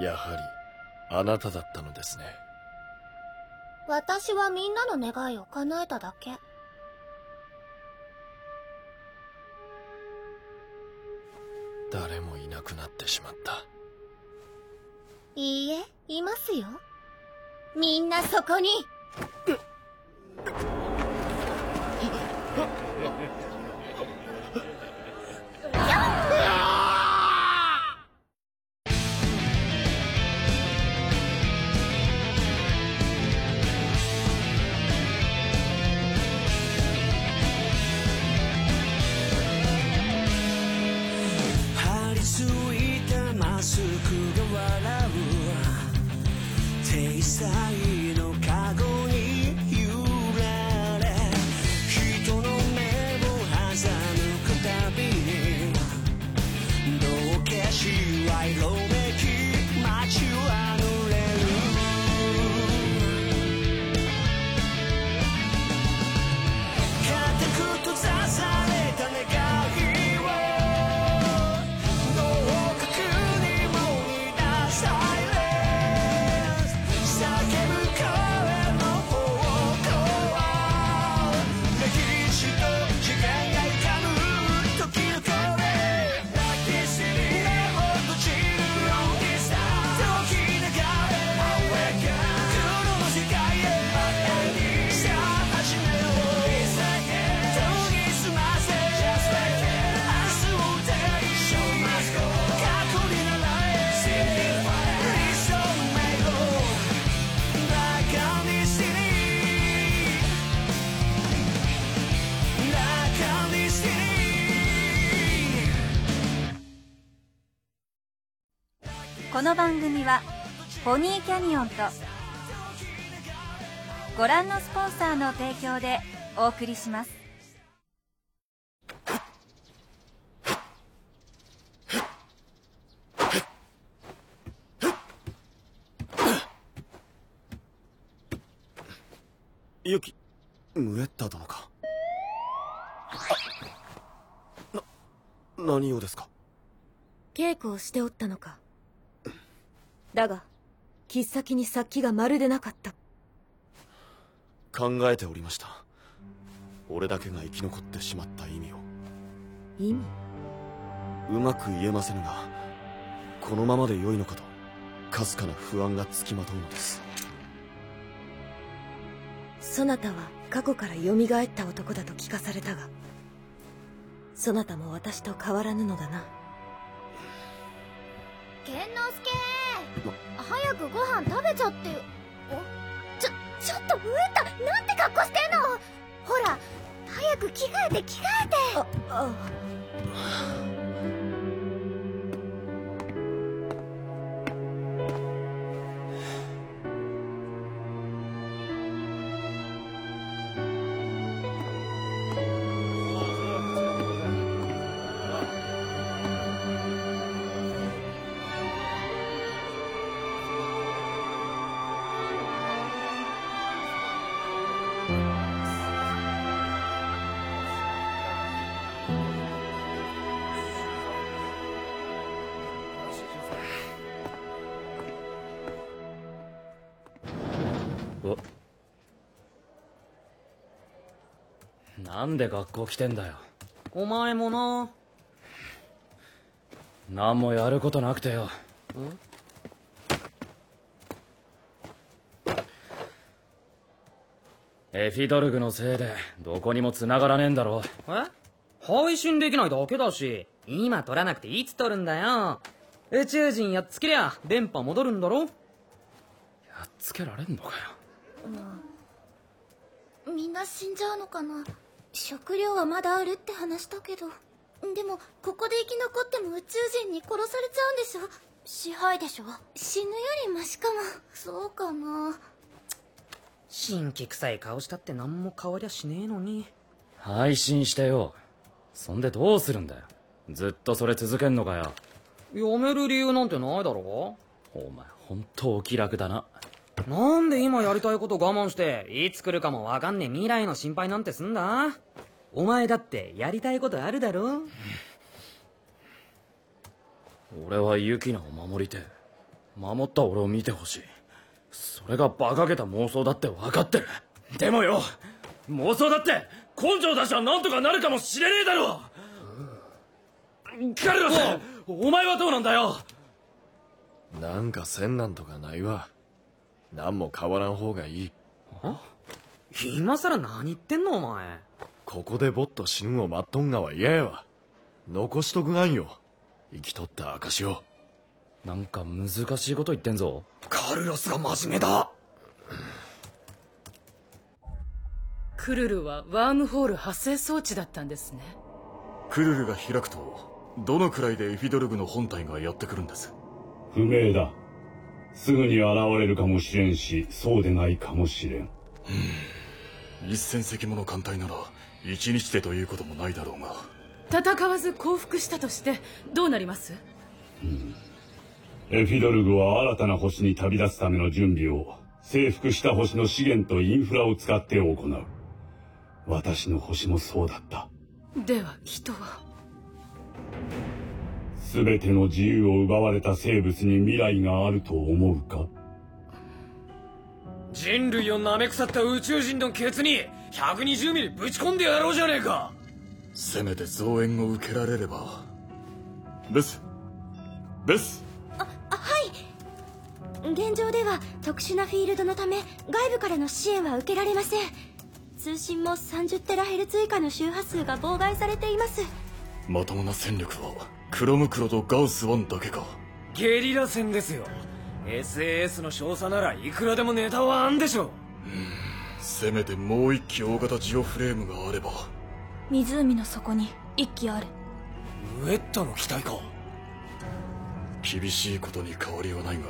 やはりあなただったのですね。私はみんなの願いを叶えただけ。誰もいなくなってしまった。いいえいますよ。みんなそこに組はポニーキャニオンとご覧のスポンサーの提供でお送りします。ユキムエッタ殿か？な何用ですか？稽古をしておったのかだが切っ先に殺気がまるでなかった。考えておりました。俺だけが生き残ってしまった意味を。意味？うまく言えませぬがこのままで良いのかとかすかな不安がつきまとうのです。そなたは過去から蘇った男だと聞かされたがそなたも私と変わらぬのだな。健之介早くご飯食べちゃって。よお？ちょちょっとウエタなんて格好してんの？ほら早く着替えて着替えて。ああ。なんで学校来てんだよ。お前もな。何もやることなくてよ。エフィドルグのせいでどこにも繋がらねえんだろえ？配信できないだけだし。今撮らなくていつ撮るんだよ。宇宙人やっつけりゃ電波戻るんだろ？やっつけられんのかよ。みんな死んじゃうのかな食料はまだあるって話したけど。でもここで生き残っても宇宙人に殺されちゃうんでしょ？支配でしょ？死ぬよりマシかも。そうかな。新規臭い顔したって何も変わりゃしねえのに。配信してよ。そんでどうするんだよ？ずっとそれ続けんのかよ？やめる理由なんてないだろ。お前本当お気楽だななんで今やりたいこと我慢していつ来るかもわかんねえ未来の心配なんてすんだ。お前だってやりたいことあるだろ？俺はユキナを守りてえ守った俺を見てほしい。それが馬鹿げた妄想だって分かってる。でもよ妄想だって根性出しはなんとかなるかもしれねえだろ！彼らさお前はどうなんだよ？なんかせんなんとかないわ何も変わらん方がいい。今さら何言ってんのお前。ここでぼっと死ぬんを待っとんがは嫌やわ。残しとくがんよ。生きとった証を。なんか難しいこと言ってんぞ。カルロスが真面目だ。クルルはワームホール発生装置だったんですね。クルルが開くとどのくらいでエフィドルグの本体がやってくるんです？不明だすぐに現れるかもしれんしそうでないかもしれん。一戦席もの艦隊なら一日でということもないだろうが。戦わず降伏したとしてどうなります？エフィドルグは新たな星に旅立つための準備を征服した星の資源とインフラを使って行う。私の星もそうだった。では人は？全ての自由を奪われた生物に未来があると思うか？人類を舐め腐った宇宙人のケツに120ミリぶち込んでやろうじゃねえか。せめて増援を受けられれば。ベスベスはい。現状では特殊なフィールドのため外部からの支援は受けられません。通信も30テラヘルツ以下の周波数が妨害されていますまともな戦力はクロムクロとガウスワンだけか。ゲリラ戦ですよ。SAS の少佐ならいくらでもネタはあんでしょせめてもう一機大型ジオフレームがあれば。湖の底に一機ある。ウェットの機体か。厳しいことに変わりはないが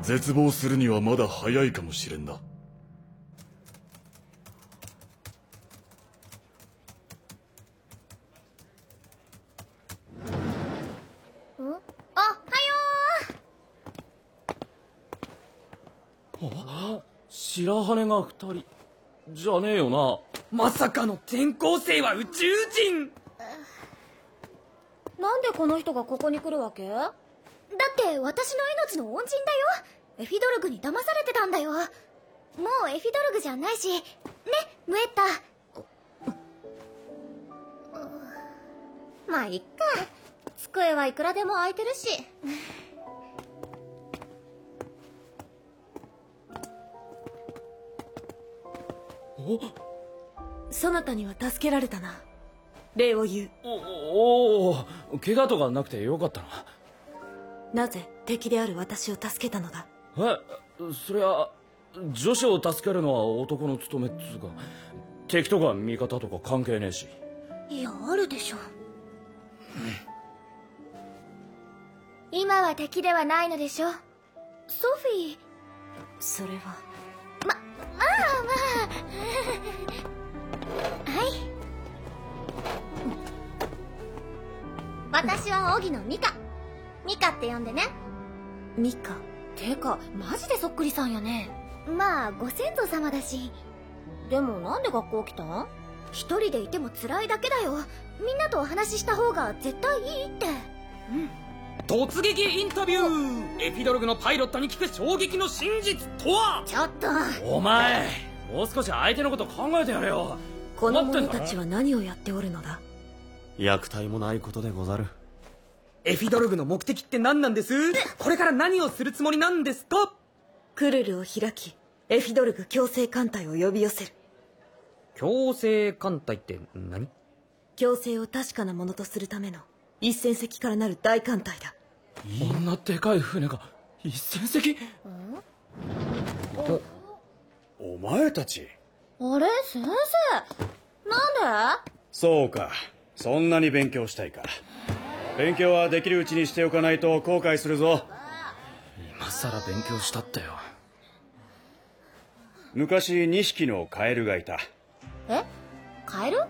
絶望するにはまだ早いかもしれんなあはよ白羽が二人。じゃねえよな。まさかの転校生は宇宙人。ーなんでこの人がここに来るわけ？だって私の命の恩人だよ。エフィドルグに騙されてたんだよ。もうエフィドルグじゃないしねムエッタ。まあいっか。机はいくらでも空いてるしそなたには助けられたな。礼を言う。おおお怪我とかなくてよかったなぜ敵である私を助けたのだ？なえそりゃ女子を助けるのは男の務めっつうか敵とか味方とか関係ねえし。いやあるでしょ今は敵ではないのでしょソフィー。それは。まああまあ。はい。私は荻野ミカ。ミカって呼んでね。ミカ？てかマジでそっくりさんやね。まあご先祖様だし。でもなんで学校来たん？一人でいても辛いだけだよ。みんなとお話しした方が絶対いいって突撃インタビュー。エフィドルグのパイロットに聞く衝撃の真実とは？ちょっと。お前もう少し相手のこと考えてやれよ。この者たちは何をやっておるのだ？虐待もないことでござる。エフィドルグの目的って何なんです？これから何をするつもりなんですか？クルルを開きエフィドルグ強制艦隊を呼び寄せる。強制艦隊って何？強制を確かなものとするための一戦席からなる大艦隊だ。こんなでかい船が一船席お前たち？あれ？先生？なんで？そうか。そんなに勉強したいか。勉強はできるうちにしておかないと後悔するぞ。今さら勉強したってよ。昔2匹のカエルがいた。え？カエル？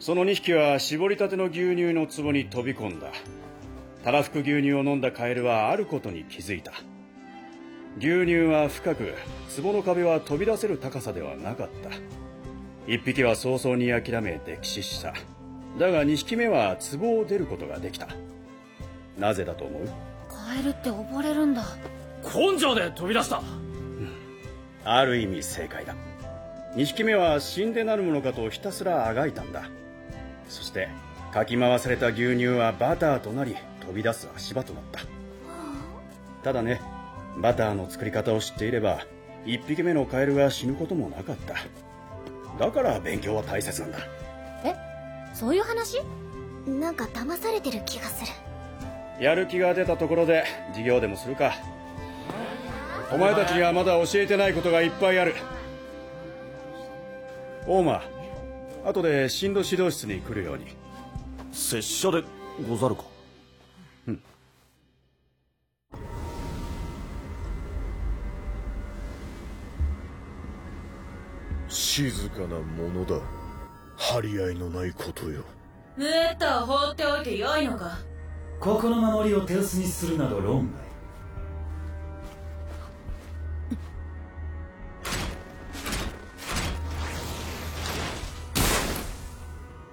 その2匹は絞りたての牛乳の壺に飛び込んだ。たらふく牛乳を飲んだカエルはあることに気づいた。牛乳は深く壺の壁は飛び出せる高さではなかった。1匹は早々に諦め溺死した。だが2匹目は壺を出ることができた。なぜだと思う？カカエルって溺れるんだ。根性で飛び出した。ある意味正解だ。2匹目は死んでなるものかとひたすらあがいたんだそしてかき回された牛乳はバターとなり飛び出す足場となった。ただねバターの作り方を知っていれば1匹目のカエルが死ぬこともなかった。だから勉強は大切なんだ。え？そういう話？なんか騙されてる気がする。やる気が出たところで授業でもするか。お前たちにはまだ教えてないことがいっぱいある。オーマ後で進路指導室に来るように。拙者でござるか？静かなものだ。張り合いのないことよ。ムエッタを放っておいてよいのか？ここの守りを手薄にするなど論外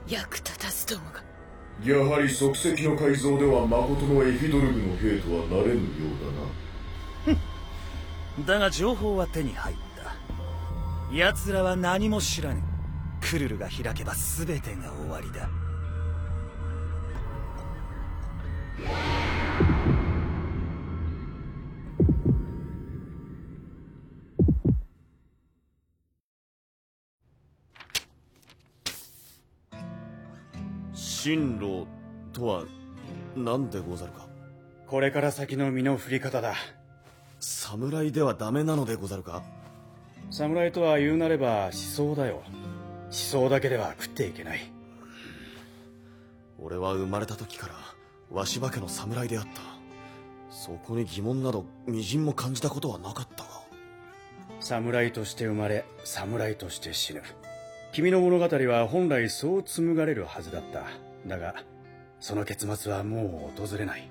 役立たずどもが。やはり即席の改造では誠のエフィドルグの兵とはなれぬようだな。だが情報は手に入った。奴らは何も知らぬ。クルルが開けば全てが終わりだ進路とは何でござるか？これから先の身の振り方だ。侍ではダメなのでござるか？侍とは言うなれば思想だよ。思想だけでは食っていけない。俺は生まれた時からわしば家の侍であった。そこに疑問などみじんも感じたことはなかったが。侍として生まれ侍として死ぬ。君の物語は本来そう紡がれるはずだっただがその結末はもう訪れない。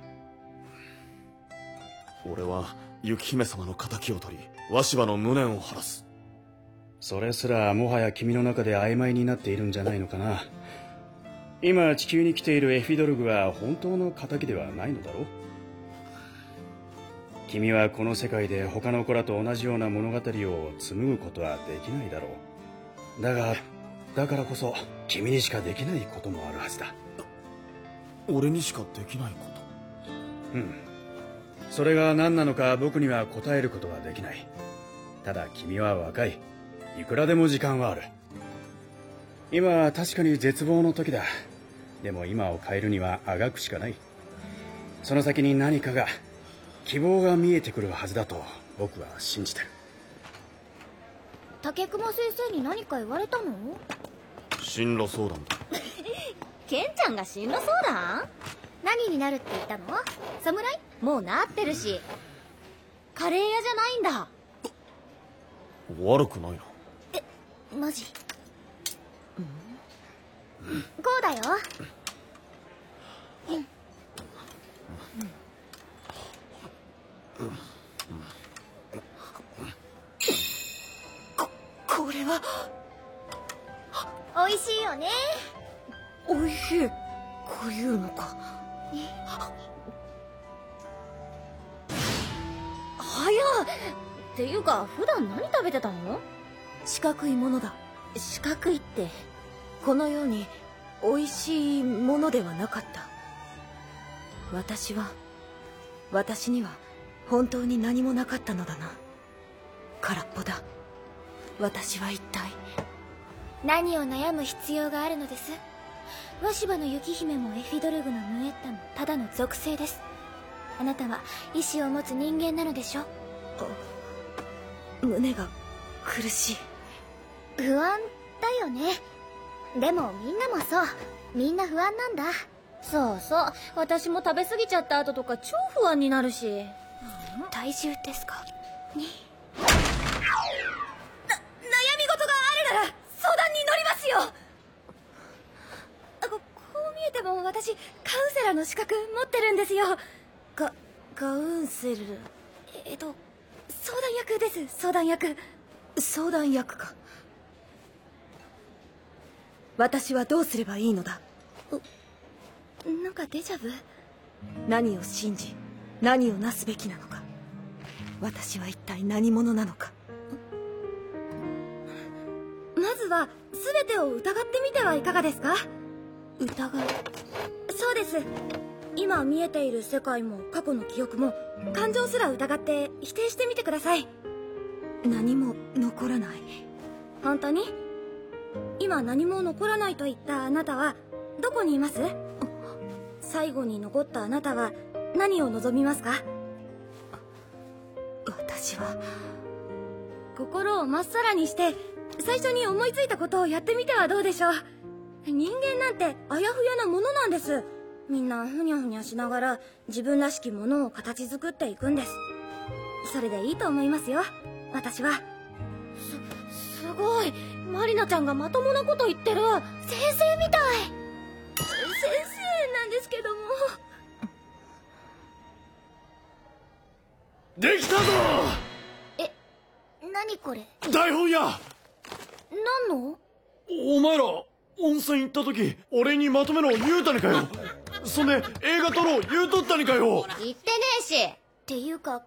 俺は雪姫様の仇を取りわしばの無念を晴らす。それすらもはや君の中で曖昧になっているんじゃないのかな。今地球に来ているエフィドルグは本当の仇ではないのだろう。君はこの世界で他の子らと同じような物語を紡ぐことはできないだろう。だがだからこそ君にしかできないこともあるはずだ俺にしかできないこうん。それが何なのか僕には答えることはできない。ただ君は若い。いくらでも時間はある。今は確かに絶望の時だ。でも今を変えるにはあがくしかない。その先に何かが希望が見えてくるはずだと僕は信じてる。竹熊先生に何か言われたの？進路相談だケンちゃんが進路相談何になるって言ったの？侍？もうなってるし。カレー屋じゃないんだ。悪くないな。マジ？こうだよ。ここれは。美味しいよねこういうのか。早っ！っていうか普段何食べてたの？四角いものだ。四角いってこのように美味しいものではなかった。私は私には本当に何もなかったのだな。空っぽだ。私は一体。何を悩む必要があるのです？わしばの雪姫もエフィドルグのムエッタもただの属性です。あなたは意志を持つ人間なのでしょ？胸が苦しい。不安だよね。でもみんなもそう。みんな不安なんだ。そうそう。私も食べ過ぎちゃった後とか超不安になるし。体重ですか？にな悩み事があるなら相談に乗りますよあここう見えても私カウンセラーの資格持ってるんですよ。カカウンセル。えっと相談役です。相談役。相談役か。私はどうすればいいのだ？なんかデジャブ？何を信じ何をなすべきなのか。私は一体何者なのか。まずは全てを疑ってみてはいかがですか？疑う。そうです。今見えている世界も過去の記憶も感情すら疑って否定してみてください。何も残らない。本当に？今何も残らないと言ったあなたはどこにいます？最後に残ったあなたは何を望みますか？私は。心をまっさらにして最初に思いついたことをやってみてはどうでしょう？人間なんてあやふやなものなんです。みんなふにゃふにゃしながら自分らしきものを形作っていくんです。それでいいと思いますよ。私は。すすごい。マリナちゃんがまともなこと言ってる。先生みたい。先生なんですけども。できたぞ。え何これ？台本や。何の？お前ら温泉行った時俺にまとめろ言うたにかよ。そんで映画撮ろう言うとったにかよ。言ってねえし。っていうか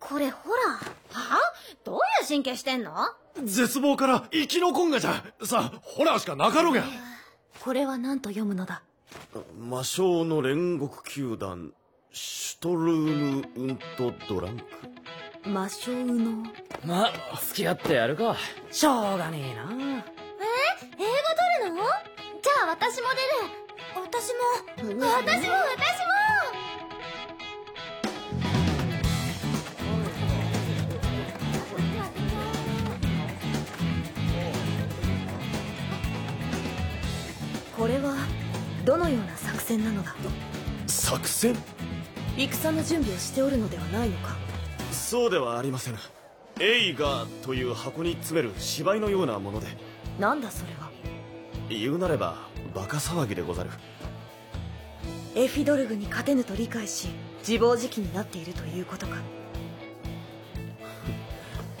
これほら。は？どういう神経してんの？絶望から生き残んがじゃ。さあホラーしかなかろうが。これは何と読むのだ？魔性の煉獄球団シュトルームウントドランク。魔性の？まあ付き合ってやるか。しょうがねえなの？じゃあ私も出る。私も。私も私も。これはどのような作戦なのだ作戦？戦の準備をしておるのではないのか？そうではありません映画という箱に詰める芝居のようなもので。なんだそれは？言うなればバカ騒ぎでござる。エフィドルグに勝てぬと理解し自暴自棄になっているということか。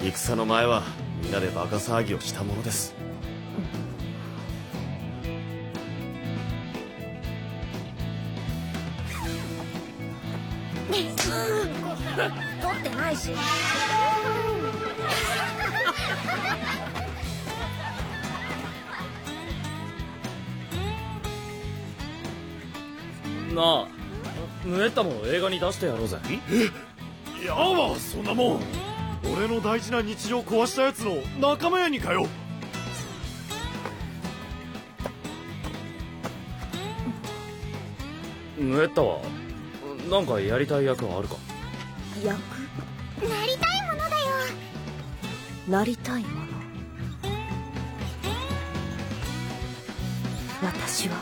戦の前は皆でバカ騒ぎをしたものです。撮ってないしなあムエッタも映画に出してやろうぜ。えやわそんなもん。俺の大事な日常壊したやつの仲間やにかよ。ムエッタはなんかやりたい役はあるか？役？なりたいものだよ。なりたいもの？私は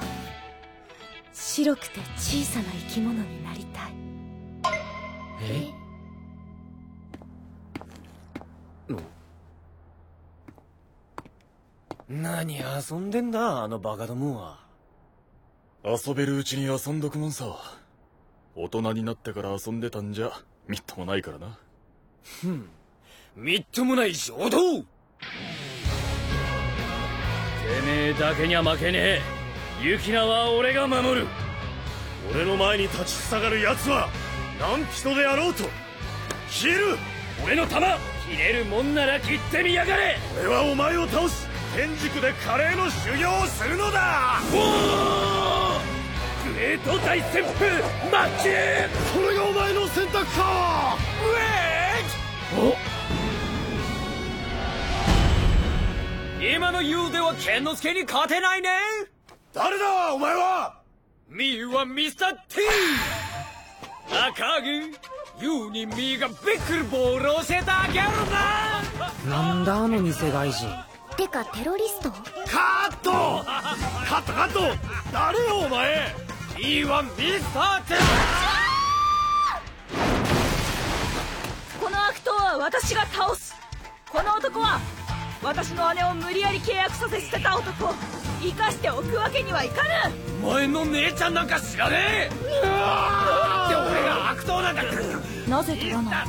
白くて小さな生き物になりたい。え？何遊んでんだあのバカどもは。遊べるうちに遊んどくもんさ。大人になってから遊んでたんじゃみっともないからな。ふん。みっともない衝動。てめえだけには負けねえ。ユキナは俺が守る俺の前に立ちふさがる奴は何人であろうと消える俺の弾。切れるもんなら切ってみやがれ。俺はお前を倒し天竺で華麗の修行をするのだ。グレート大旋風マッチこれがお前の選択か。今のユウでは剣之助に勝てないね。誰だお前はミーはミスター T 赤木ユウにミーがビックルボールを教えてあげるな。なんだあの偽外人。てかテロリスト？カット。カットカット。誰よお前。T はミスター T この悪党は私が倒す。この男は私の姉を無理やり契約させ捨てた男生かしておくわけにはいかぬ。お前の姉ちゃんなんか知らねえ！って俺が悪党なんだなぜ取らな。い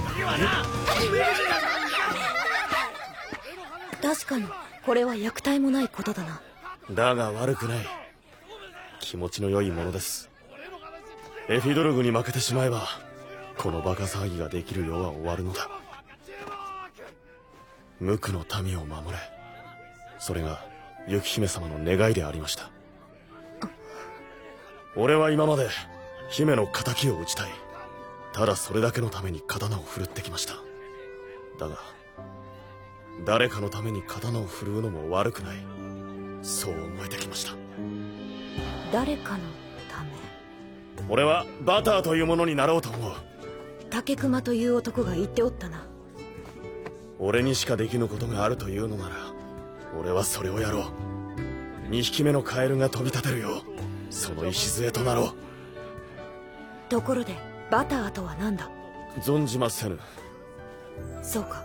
確かにこれは虐待もないことだな。だが悪くない。気持ちの良いものです。エフィドルグに負けてしまえばこのバカ騒ぎができる世は終わるのだ無垢の民を守れ。それが雪姫様の願いでありました。俺は今まで姫の仇を討ちたい。ただそれだけのために刀を振るってきました。だが誰かのために刀を振るうのも悪くない。そう思えてきました。誰かのため？俺はバターというものになろうと思う。竹熊という男が言っておったな俺にしかできぬことがあるというのなら俺はそれをやろう。2匹目のカエルが飛び立てるよその礎となろう。ところでバターとは何だ？存じませぬ。そうか。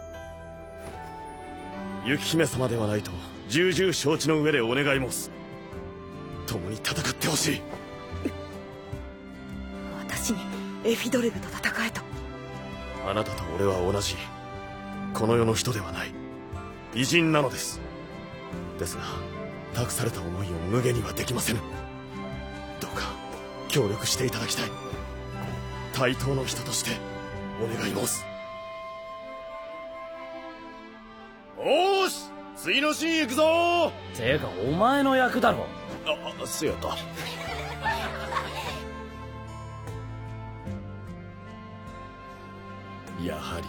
雪姫様ではないと重々承知の上でお願い申す。共に戦ってほしい。私にエフィドルグと戦えと。あなたと俺は同じこの世の人ではない。偉人なのです。ですが託された思いを無下にはできませぬ。どうか協力していただきたい。対等の人としてお願い申す。おーし次のシーン行くぞ。てかお前の役だろ。ああせやった。やはり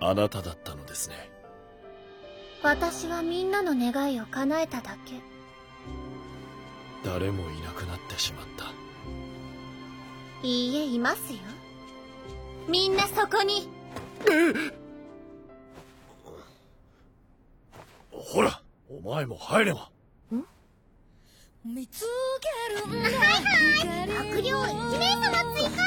あなただった私はみんなの願いを叶えただけ。誰もいなくなってしまった。いいえいますよ。みんなそこに。ほらお前も入れば。見つけるんはいはい。悪霊1名様追加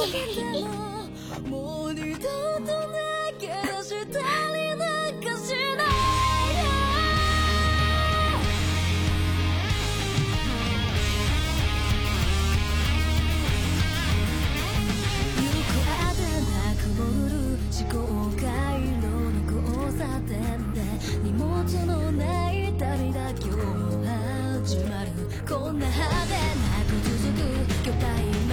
もう二度と泣け出したりなんかしないよ行くあてなく潜る思考回路の交差点で荷物のない旅だ今日始まるこんな派手なく続く巨体迷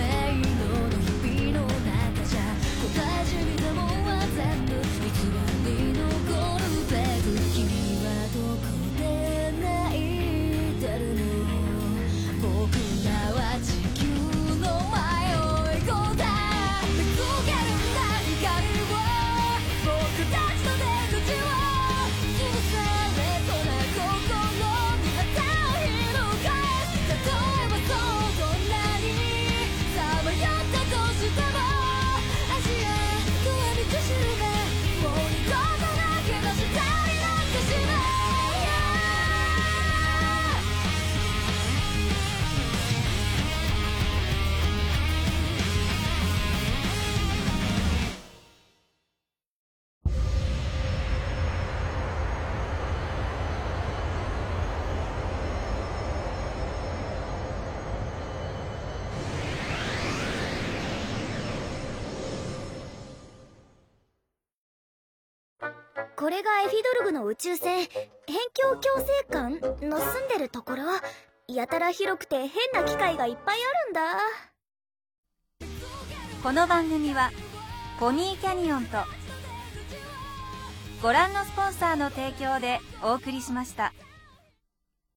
これがエフィドルグの宇宙船辺境共生館の住んでるところやたら広くて変な機械がいっぱいあるんだこの番組はポニーキャニオンとご覧のスポンサーの提供でお送りしました。